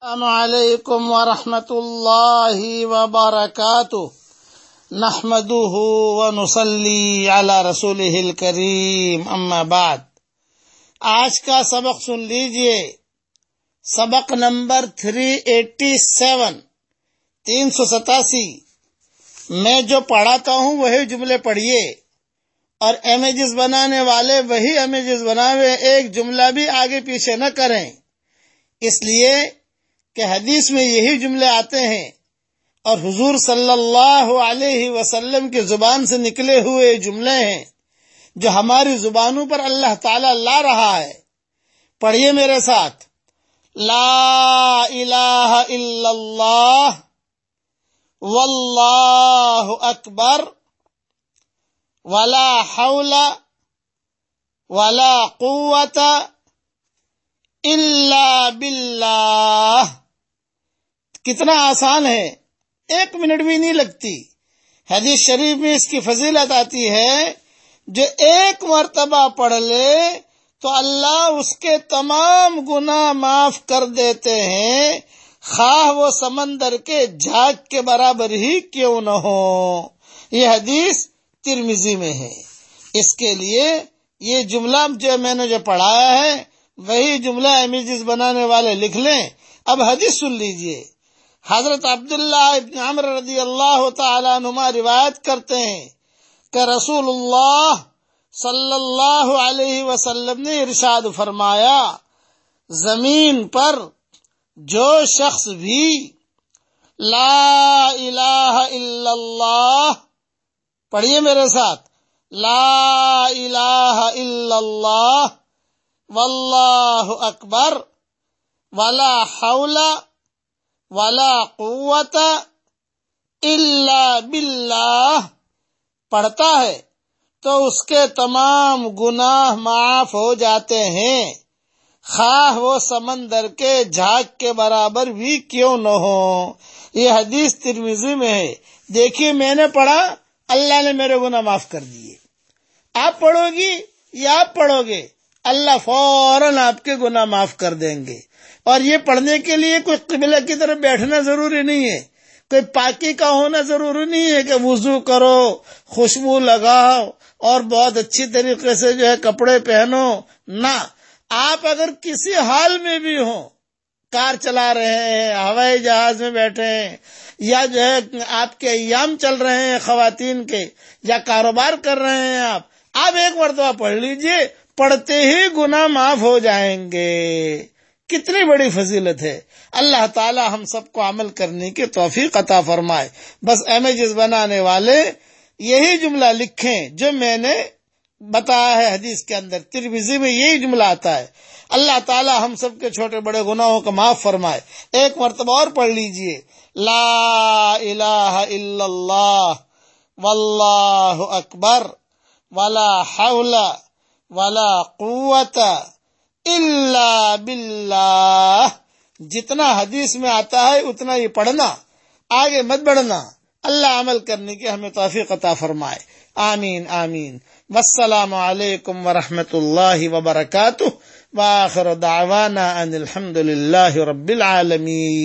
السلام علیکم ورحمۃ اللہ وبرکاتہ۔ نحمده ونصلي على رسوله الكريم اما بعد۔ آج کا سبق سن لیجیے۔ سبق نمبر 387 تین سو ستاسی۔ میں جو پڑھاتا ہوں وہی جملے پڑھیے اور امیجز بنانے والے وہی امیجز بناوے۔ ایک جملہ بھی آگے پیچھے نہ کریں۔ اس لیے کہ حدیث میں یہی جملے آتے ہیں اور حضور صلی اللہ علیہ وسلم کی زبان سے نکلے ہوئے جملے ہیں جو ہماری زبانوں پر اللہ تعالی لا رہا ہے۔ پڑھیے میرے ساتھ۔ لا الہ الا اللہ، واللہ اکبر، ولا حول ولا قوت الا باللہ۔ کتنا آسان ہے۔ ایک منٹ بھی نہیں لگتی۔ حدیث شریف میں اس کی فضیلت آتی ہے، جو ایک مرتبہ پڑھ لے تو اللہ اس کے تمام گناہ معاف کر دیتے ہیں۔ خواہ وہ سمندر کے جھاگ کے برابر ہی کیوں نہ ہو۔ یہ حدیث ترمیزی میں ہے۔ اس کے لیے یہ جملہ جو میں نے جو پڑھایا ہے، وہی جملہ امیجز جی بنانے والے لکھ لیں۔ اب حدیث سن لیجیے۔ حضرت عبداللہ ابن عمر رضی اللہ تعالی نما روایت کرتے ہیں کہ رسول اللہ صلی اللہ علیہ وسلم نے ارشاد فرمایا، زمین پر جو شخص بھی لا الہ الا اللہ، پڑھیے میرے ساتھ، لا الہ الا اللہ، واللہ اکبر، ولا حول ولا قوت الا باللہ پڑھتا ہے تو اس کے تمام گناہ معاف ہو جاتے ہیں۔ خواہ وہ سمندر کے جھاگ کے برابر بھی کیوں نہ ہو۔ یہ حدیث ترمیزی میں ہے۔ دیکھیے میں نے پڑھا، اللہ نے میرے گناہ معاف کر دیے۔ آپ پڑھو گی یا آپ پڑھو گے؟ اللہ فوراً آپ کے گناہ معاف کر دیں گے۔ اور یہ پڑھنے کے لیے کوئی قبلہ کی طرف بیٹھنا ضروری نہیں ہے۔ کوئی پاکی کا ہونا ضروری نہیں ہے کہ وضو کرو، خوشبو لگاؤ اور بہت اچھی طریقے سے جو ہے کپڑے پہنو۔ نہ، آپ اگر کسی حال میں بھی ہوں، کار چلا رہے ہیں، ہوائی جہاز میں بیٹھے ہیں، یا جو ہے آپ کے ایام چل رہے ہیں خواتین کے، یا کاروبار کر رہے ہیں آپ آپ ایک مرتبہ پڑھ لیجیے۔ پڑھتے ہی گناہ معاف ہو جائیں گے۔ کتنی بڑی فضیلت ہے۔ اللہ تعالی ہم سب کو عمل کرنے کی توفیق عطا فرمائے۔ بس امیجز بنانے والے یہی جملہ لکھیں جو میں نے بتایا ہے حدیث کے اندر۔ تربیزی میں یہی جملہ آتا ہے۔ اللہ تعالی ہم سب کے چھوٹے بڑے گناہوں کو معاف فرمائے۔ ایک مرتبہ اور پڑھ لیجیے۔ لا الہ الا اللہ، واللہ اکبر، ولا حول ولا قوت الا باللہ۔ جتنا حدیث میں آتا ہے، اتنا یہ پڑھنا۔ آگے مت بڑھنا۔ اللہ عمل کرنے کی ہمیں توفیق عطا فرمائے۔ آمین آمین۔ والسلام علیکم ورحمۃ اللہ وبرکاتہ۔ واخر دعوانا ان الحمد للہ رب العالمین۔